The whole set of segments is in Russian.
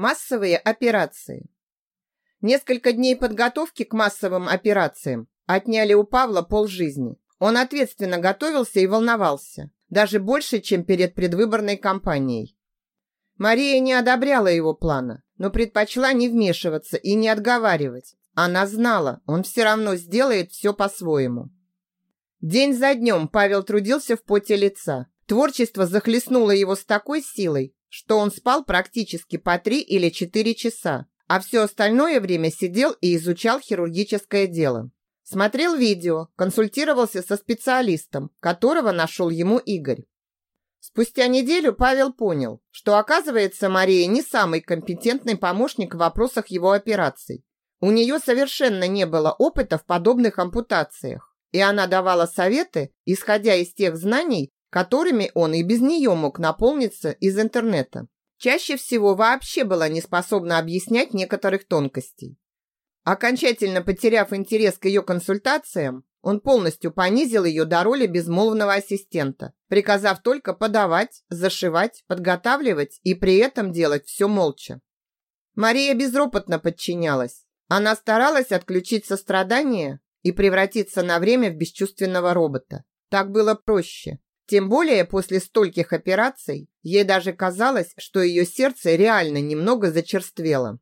Массовые операции. Несколько дней подготовки к массовым операциям отняли у Павла полжизни. Он ответственно готовился и волновался, даже больше, чем перед предвыборной кампанией. Мария не одобряла его плана, но предпочла не вмешиваться и не отговаривать. Она знала, он все равно сделает все по-своему. День за днем Павел трудился в поте лица. Творчество захлестнуло его с такой силой, что он спал практически по три или четыре часа, а все остальное время сидел и изучал хирургическое дело. Смотрел видео, консультировался со специалистом, которого нашел ему Игорь. Спустя неделю Павел понял, что, оказывается, Мария не самый компетентный помощник в вопросах его операций. У нее совершенно не было опыта в подобных ампутациях, и она давала советы, исходя из тех знаний, которыми он и без нее мог наполниться из интернета. Чаще всего вообще была не способна объяснять некоторых тонкостей. Окончательно потеряв интерес к ее консультациям, он полностью понизил ее до роли безмолвного ассистента, приказав только подавать, зашивать, подготавливать и при этом делать все молча. Мария безропотно подчинялась. Она старалась отключить сострадание и превратиться на время в бесчувственного робота. Так было проще. Тем более после стольких операций ей даже казалось, что ее сердце реально немного зачерствело.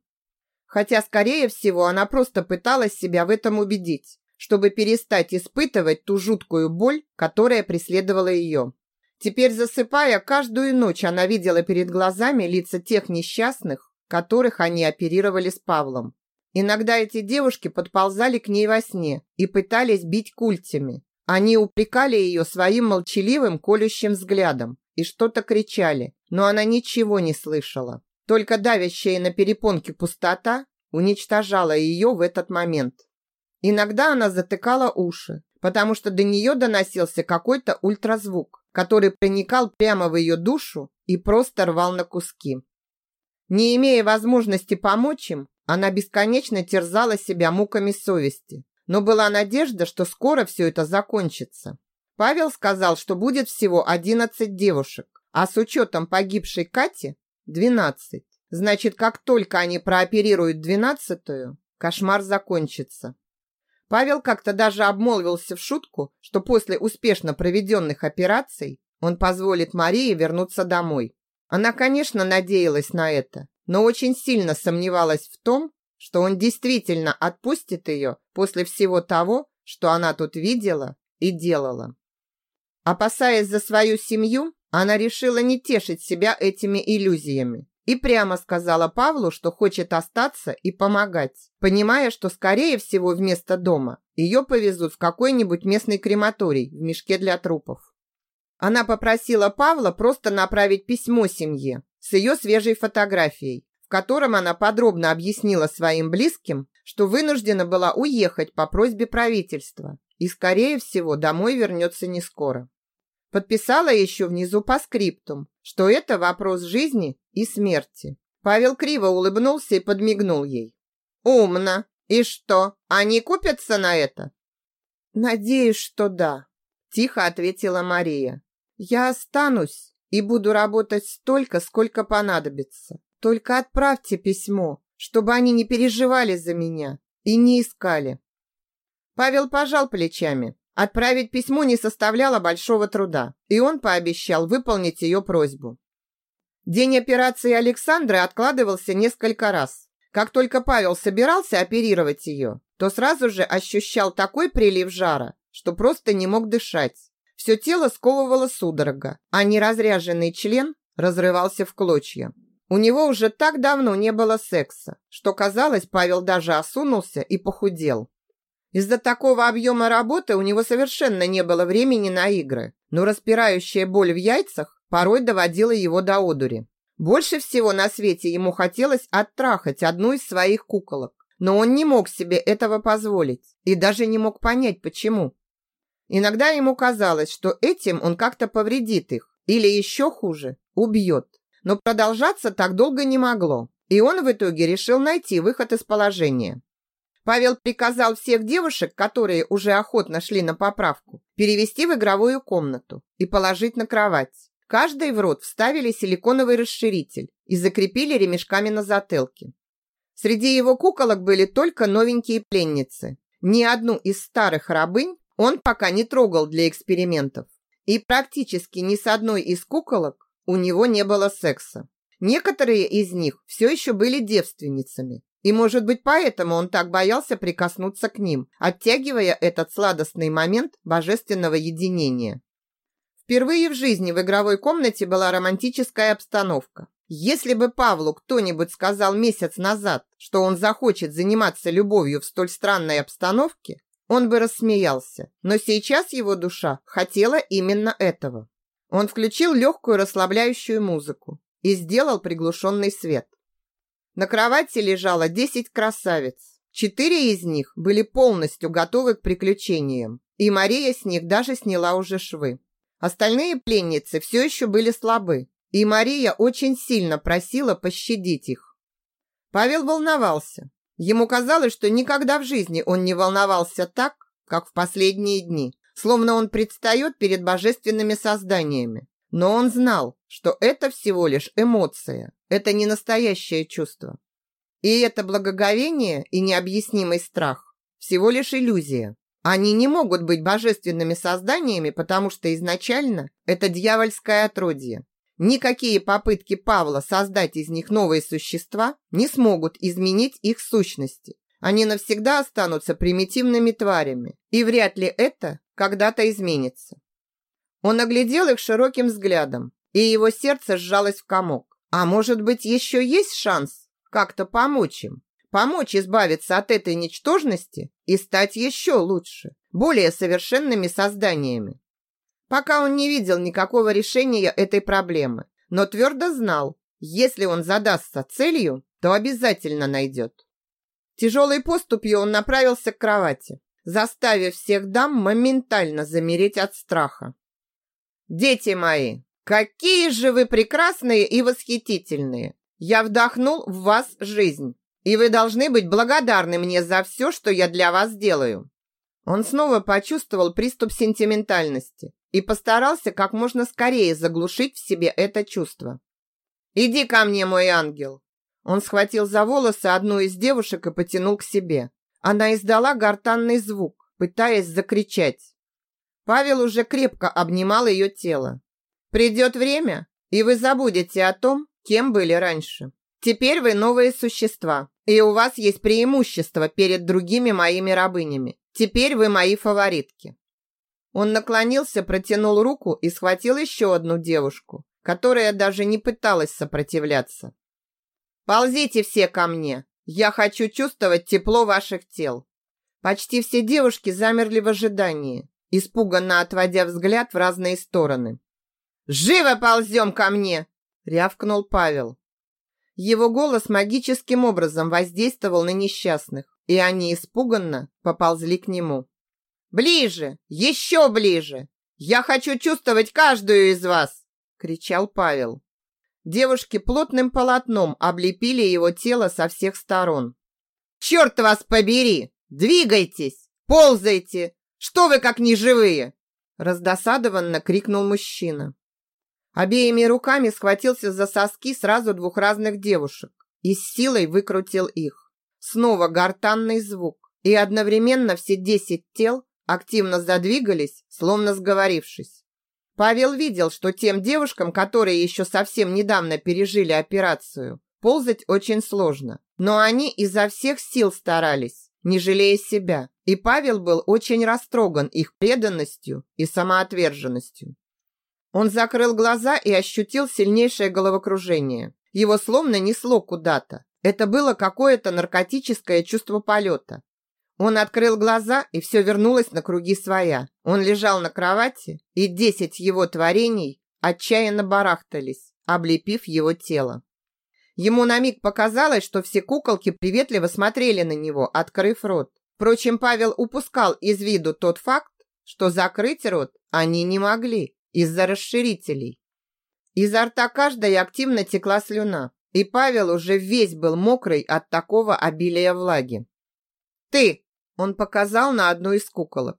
Хотя, скорее всего, она просто пыталась себя в этом убедить, чтобы перестать испытывать ту жуткую боль, которая преследовала ее. Теперь, засыпая, каждую ночь она видела перед глазами лица тех несчастных, которых они оперировали с Павлом. Иногда эти девушки подползали к ней во сне и пытались бить культями, они упрекали ее своим молчаливым колющим взглядом и что-то кричали, но она ничего не слышала. Только давящая на перепонке пустота уничтожала ее в этот момент. Иногда она затыкала уши, потому что до нее доносился какой-то ультразвук, который проникал прямо в ее душу и просто рвал на куски. Не имея возможности помочь им, она бесконечно терзала себя муками совести, но была надежда, что скоро все это закончится. Павел сказал, что будет всего 11 девушек, а с учетом погибшей Кати – 12. Значит, как только они прооперируют двенадцатую, кошмар закончится. Павел как-то даже обмолвился в шутку, что после успешно проведенных операций он позволит Марии вернуться домой. Она, конечно, надеялась на это, но очень сильно сомневалась в том, что он действительно отпустит ее после всего того, что она тут видела и делала. Опасаясь за свою семью, она решила не тешить себя этими иллюзиями и прямо сказала Павлу, что хочет остаться и помогать, понимая, что, скорее всего, вместо дома ее повезут в какой-нибудь местный крематорий в мешке для трупов. Она попросила Павла просто направить письмо семье с ее свежей фотографией, в котором она подробно объяснила своим близким, что вынуждена была уехать по просьбе правительства и, скорее всего, домой вернется не скоро. Подписала еще внизу по скриптум, что это вопрос жизни и смерти. Павел криво улыбнулся и подмигнул ей. «Умно. И что, они купятся на это?» «Надеюсь, что да», – тихо ответила Мария. «Я останусь и буду работать столько, сколько понадобится. Только отправьте письмо, чтобы они не переживали за меня и не искали. Павел пожал плечами. Отправить письмо не составляло большого труда, и он пообещал выполнить ее просьбу. День операции Александры откладывался несколько раз. Как только Павел собирался оперировать ее, то сразу же ощущал такой прилив жара, что просто не мог дышать. Все тело сковывало судорога, а неразряженный член разрывался в клочья. У него уже так давно не было секса, что казалось, Павел даже осунулся и похудел. Из-за такого объема работы у него совершенно не было времени на игры, но распирающая боль в яйцах порой доводила его до одури. Больше всего на свете ему хотелось оттрахать одну из своих куколок, но он не мог себе этого позволить и даже не мог понять, почему. Иногда ему казалось, что этим он как-то повредит их или еще хуже, убьет. Но продолжаться так долго не могло, и он в итоге решил найти выход из положения. Павел приказал всех девушек, которые уже охотно шли на поправку, перевести в игровую комнату и положить на кровать. Каждой в рот вставили силиконовый расширитель и закрепили ремешками на затылке. Среди его куколок были только новенькие пленницы. Ни одну из старых рабынь он пока не трогал для экспериментов. И практически ни с одной из куколок у него не было секса. Некоторые из них все еще были девственницами. И, может быть, поэтому он так боялся прикоснуться к ним, оттягивая этот сладостный момент божественного единения. Впервые в жизни в игровой комнате была романтическая обстановка. Если бы Павлу кто-нибудь сказал месяц назад, что он захочет заниматься любовью в столь странной обстановке, он бы рассмеялся. Но сейчас его душа хотела именно этого. Он включил легкую расслабляющую музыку и сделал приглушенный свет. На кровати лежало 10 красавиц. Четыре из них были полностью готовы к приключениям, и Мария с них даже сняла уже швы. Остальные пленницы все еще были слабы, и Мария очень сильно просила пощадить их. Павел волновался. Ему казалось, что никогда в жизни он не волновался так, как в последние дни, словно он предстает перед божественными созданиями. Но он знал, что это всего лишь эмоция, это не настоящее чувство. И это благоговение и необъяснимый страх всего лишь иллюзия. Они не могут быть божественными созданиями, потому что изначально это дьявольское отродье. Никакие попытки Павла создать из них новые существа не смогут изменить их сущности. Они навсегда останутся примитивными тварями, и вряд ли это когда-то изменится. Он оглядел их широким взглядом, и его сердце сжалось в комок. А может быть, еще есть шанс как-то помочь им? Помочь избавиться от этой ничтожности и стать еще лучше, более совершенными созданиями. Пока он не видел никакого решения этой проблемы, но твердо знал, если он задастся целью, то обязательно найдет. Тяжелой поступью он направился к кровати, заставив всех дам моментально замереть от страха. «Дети мои, какие же вы прекрасные и восхитительные! Я вдохнул в вас жизнь, и вы должны быть благодарны мне за все, что я для вас делаю». Он снова почувствовал приступ сентиментальности, и постарался как можно скорее заглушить в себе это чувство. «Иди ко мне, мой ангел!» Он схватил за волосы одну из девушек и потянул к себе. Она издала гортанный звук, пытаясь закричать. Павел уже крепко обнимал ее тело. «Придет время, и вы забудете о том, кем были раньше. Теперь вы новые существа, и у вас есть преимущество перед другими моими рабынями. Теперь вы мои фаворитки. Он наклонился, протянул руку и схватил еще одну девушку, которая даже не пыталась сопротивляться. «Ползите все ко мне! Я хочу чувствовать тепло ваших тел!» Почти все девушки замерли в ожидании, испуганно отводя взгляд в разные стороны. «Живо ползем ко мне!» – рявкнул Павел. Его голос магическим образом воздействовал на несчастных, и они испуганно поползли к нему. Ближе, еще ближе. Я хочу чувствовать каждую из вас, кричал Павел. Девушки плотным полотном облепили его тело со всех сторон. Черт вас побери! Двигайтесь! Ползайте! Что вы как неживые? Раздосадованно крикнул мужчина. Обеими руками схватился за соски сразу двух разных девушек и с силой выкрутил их. Снова гортанный звук, и одновременно все десять тел активно задвигались, словно сговорившись. Павел видел, что тем девушкам, которые еще совсем недавно пережили операцию, ползать очень сложно. Но они изо всех сил старались, не жалея себя. И Павел был очень растроган их преданностью и самоотверженностью. Он закрыл глаза и ощутил сильнейшее головокружение. Его словно несло куда-то. Это было какое-то наркотическое чувство полета. Он открыл глаза, и все вернулось на круги своя. Он лежал на кровати, и десять его творений отчаянно барахтались, облепив его тело. Ему на миг показалось, что все куколки приветливо смотрели на него, открыв рот. Впрочем, Павел упускал из виду тот факт, что закрыть рот они не могли из-за расширителей. Изо рта каждой активно текла слюна, и Павел уже весь был мокрый от такого обилия влаги. «Ты!» Он показал на одну из куколок.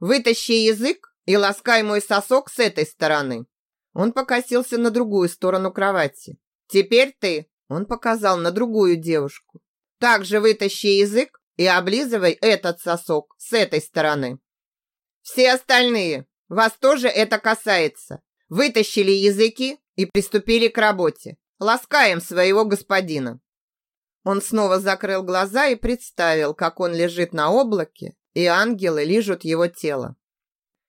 «Вытащи язык и ласкай мой сосок с этой стороны». Он покосился на другую сторону кровати. «Теперь ты!» Он показал на другую девушку. «Также вытащи язык и облизывай этот сосок с этой стороны. Все остальные, вас тоже это касается. Вытащили языки и приступили к работе. Ласкаем своего господина». Он снова закрыл глаза и представил, как он лежит на облаке, и ангелы лижут его тело.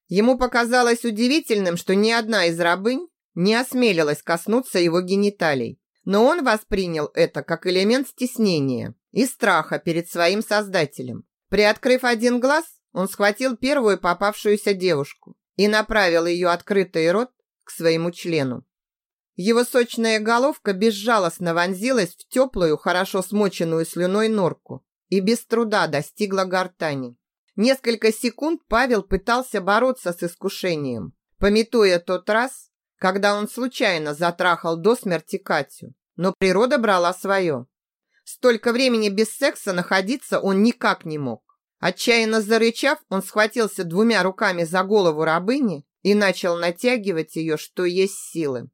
Ему показалось удивительным, что ни одна из рабынь не осмелилась коснуться его гениталий, но он воспринял это как элемент стеснения и страха перед своим создателем. Приоткрыв один глаз, он схватил первую попавшуюся девушку и направил ее открытый рот к своему члену. Его сочная головка безжалостно вонзилась в теплую, хорошо смоченную слюной норку и без труда достигла гортани. Несколько секунд Павел пытался бороться с искушением, пометуя тот раз, когда он случайно затрахал до смерти Катю. Но природа брала свое. Столько времени без секса находиться он никак не мог. Отчаянно зарычав, он схватился двумя руками за голову рабыни и начал натягивать ее, что есть силы.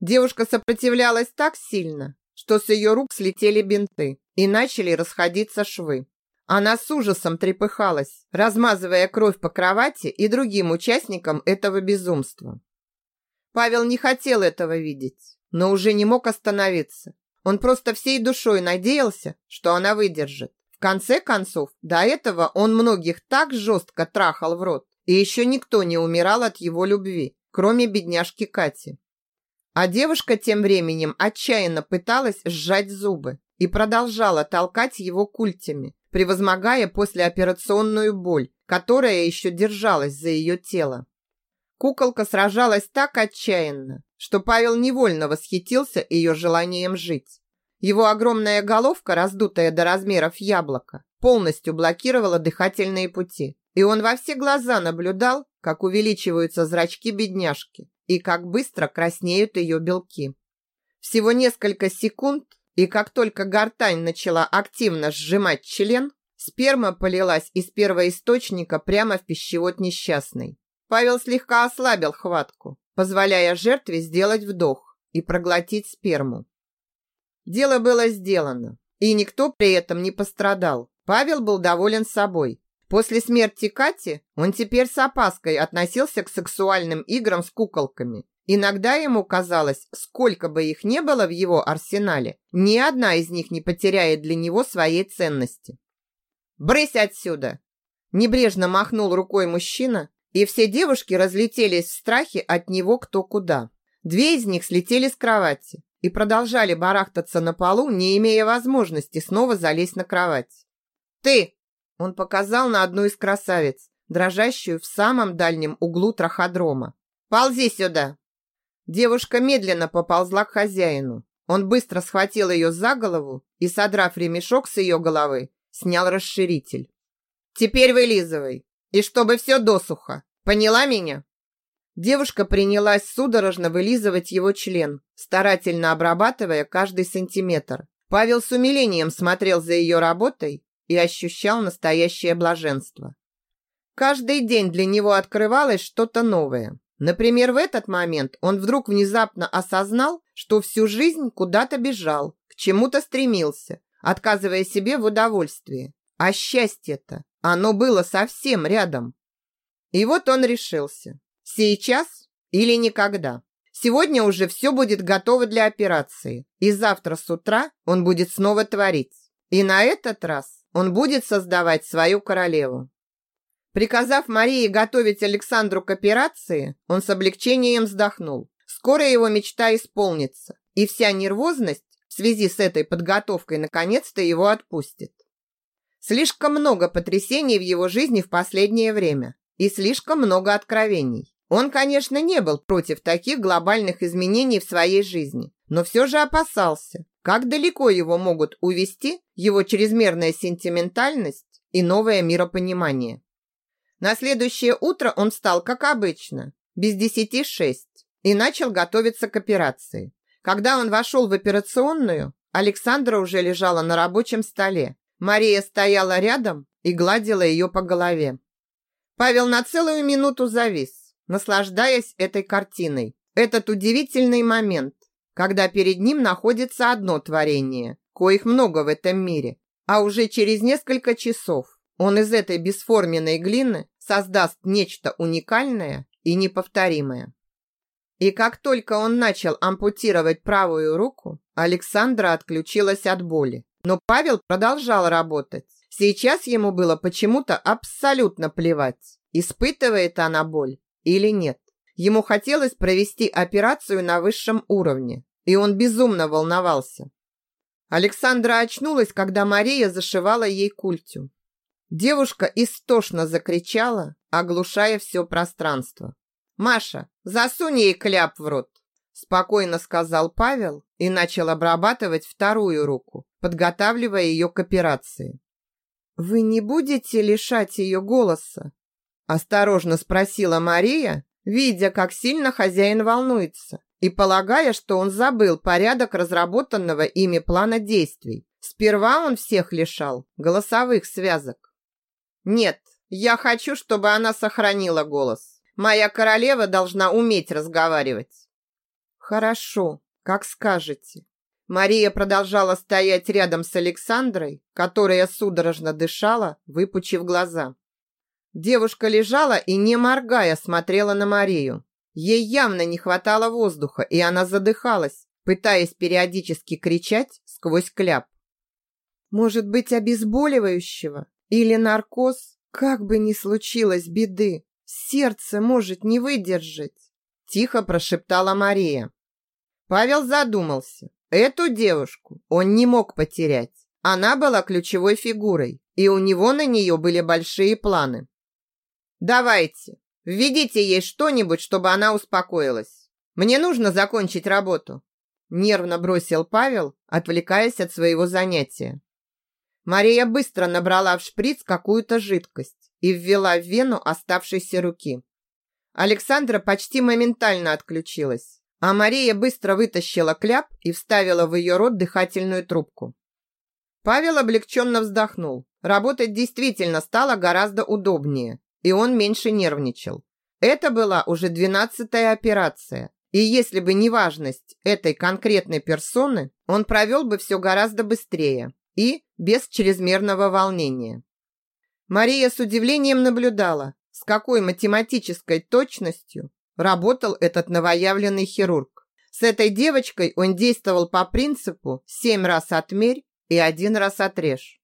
Девушка сопротивлялась так сильно, что с ее рук слетели бинты и начали расходиться швы. Она с ужасом трепыхалась, размазывая кровь по кровати и другим участникам этого безумства. Павел не хотел этого видеть, но уже не мог остановиться. Он просто всей душой надеялся, что она выдержит. В конце концов, до этого он многих так жестко трахал в рот, и еще никто не умирал от его любви, кроме бедняжки Кати. А девушка тем временем отчаянно пыталась сжать зубы и продолжала толкать его культями, превозмогая послеоперационную боль, которая еще держалась за ее тело. Куколка сражалась так отчаянно, что Павел невольно восхитился ее желанием жить. Его огромная головка, раздутая до размеров яблока, полностью блокировала дыхательные пути, и он во все глаза наблюдал, как увеличиваются зрачки бедняжки и как быстро краснеют ее белки. Всего несколько секунд, и как только гортань начала активно сжимать член, сперма полилась из первоисточника прямо в пищевод несчастной. Павел слегка ослабил хватку, позволяя жертве сделать вдох и проглотить сперму. Дело было сделано, и никто при этом не пострадал. Павел был доволен собой. После смерти Кати он теперь с опаской относился к сексуальным играм с куколками Иногда ему казалось, сколько бы их не было в его арсенале, ни одна из них не потеряет для него своей ценности. «Брысь отсюда!» Небрежно махнул рукой мужчина, и все девушки разлетелись в страхе от него кто куда. Две из них слетели с кровати и продолжали барахтаться на полу, не имея возможности снова залезть на кровать. «Ты!» Он показал на одну из красавиц, дрожащую в самом дальнем углу траходрома. «Ползи сюда!» Девушка медленно поползла к хозяину. Он быстро схватил ее за голову и, содрав ремешок с ее головы, снял расширитель. «Теперь вылизывай, и чтобы все досуха. Поняла меня?» Девушка принялась судорожно вылизывать его член, старательно обрабатывая каждый сантиметр. Павел с умилением смотрел за ее работой и ощущал настоящее блаженство. Каждый день для него открывалось что-то новое. Например, в этот момент он вдруг внезапно осознал, что всю жизнь куда-то бежал, к чему-то стремился, отказывая себе в удовольствии. А счастье-то, оно было совсем рядом. И вот он решился. Сейчас или никогда. Сегодня уже все будет готово для операции, и завтра с утра он будет снова творить. И на этот раз он будет создавать свою королеву. Приказав Марии готовить Александру к операции, он с облегчением вздохнул. Скоро его мечта исполнится, и вся нервозность в связи с этой подготовкой наконец-то его отпустит. Слишком много потрясений в его жизни в последнее время и слишком много откровений. Он, конечно, не был против таких глобальных изменений в своей жизни, но все же опасался, как далеко его могут увести его чрезмерная сентиментальность и новое миропонимание. На следующее утро он встал, как обычно, без десяти шесть, и начал готовиться к операции. Когда он вошел в операционную, Александра уже лежала на рабочем столе. Мария стояла рядом и гладила ее по голове. Павел на целую минуту завис, наслаждаясь этой картиной. Этот удивительный момент, когда перед ним находится одно творение, коих много в этом мире, а уже через несколько часов он из этой бесформенной глины создаст нечто уникальное и неповторимое. И как только он начал ампутировать правую руку, Александра отключилась от боли. Но Павел продолжал работать. Сейчас ему было почему-то абсолютно плевать, испытывает она боль или нет. Ему хотелось провести операцию на высшем уровне, и он безумно волновался. Александра очнулась, когда Мария зашивала ей культю. Девушка истошно закричала, оглушая все пространство. «Маша, засунь ей кляп в рот!» Спокойно сказал Павел и начал обрабатывать вторую руку, подготавливая ее к операции. «Вы не будете лишать ее голоса?» Осторожно спросила Мария, видя, как сильно хозяин волнуется, и полагая, что он забыл порядок разработанного ими плана действий. Сперва он всех лишал голосовых связок. «Нет, я хочу, чтобы она сохранила голос. Моя королева должна уметь разговаривать». «Хорошо, как скажете». Мария продолжала стоять рядом с Александрой, которая судорожно дышала, выпучив глаза. Девушка лежала и, не моргая, смотрела на Марию. Ей явно не хватало воздуха, и она задыхалась, пытаясь периодически кричать сквозь кляп. «Может быть, обезболивающего? Или наркоз? Как бы ни случилось беды, сердце может не выдержать!» Тихо прошептала Мария. Павел задумался. Эту девушку он не мог потерять. Она была ключевой фигурой, и у него на нее были большие планы. «Давайте, введите ей что-нибудь, чтобы она успокоилась. Мне нужно закончить работу», нервно бросил Павел, отвлекаясь от своего занятия. Мария быстро набрала в шприц какую-то жидкость и ввела в вену оставшейся руки. Александра почти моментально отключилась, а Мария быстро вытащила кляп и вставила в ее рот дыхательную трубку. Павел облегченно вздохнул. Работать действительно стало гораздо удобнее и он меньше нервничал. Это была уже двенадцатая операция, и если бы не важность этой конкретной персоны, он провел бы все гораздо быстрее и без чрезмерного волнения. Мария с удивлением наблюдала, с какой математической точностью работал этот новоявленный хирург. С этой девочкой он действовал по принципу «семь раз отмерь и один раз отрежь».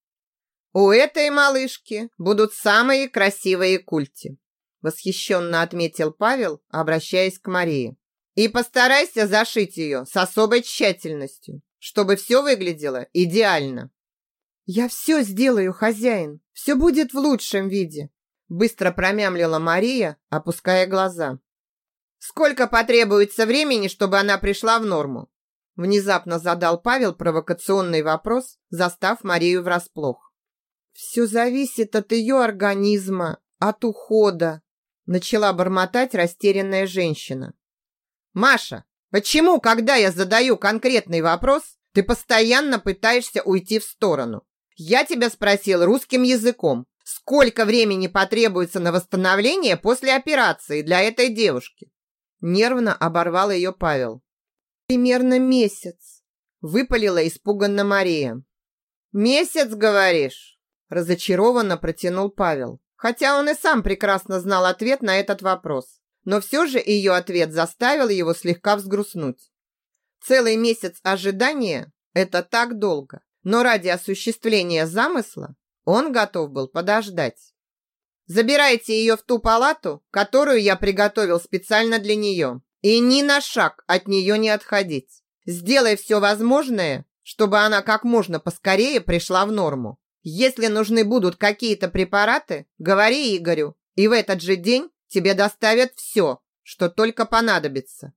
У этой малышки будут самые красивые культи, восхищенно отметил Павел, обращаясь к Марии. И постарайся зашить ее с особой тщательностью, чтобы все выглядело идеально. Я все сделаю, хозяин. Все будет в лучшем виде, быстро промямлила Мария, опуская глаза. Сколько потребуется времени, чтобы она пришла в норму? Внезапно задал Павел провокационный вопрос, застав Марию врасплох. Все зависит от ее организма, от ухода, начала бормотать растерянная женщина. Маша, почему, когда я задаю конкретный вопрос, ты постоянно пытаешься уйти в сторону? Я тебя спросил русским языком. Сколько времени потребуется на восстановление после операции для этой девушки? Нервно оборвал ее Павел. Примерно месяц, выпалила испуганно Мария. Месяц, говоришь? Разочарованно протянул Павел, хотя он и сам прекрасно знал ответ на этот вопрос. Но все же ее ответ заставил его слегка взгрустнуть. Целый месяц ожидания – это так долго, но ради осуществления замысла он готов был подождать. Забирайте ее в ту палату, которую я приготовил специально для нее, и ни на шаг от нее не отходить. Сделай все возможное, чтобы она как можно поскорее пришла в норму. Если нужны будут какие-то препараты, говори Игорю, и в этот же день тебе доставят все, что только понадобится.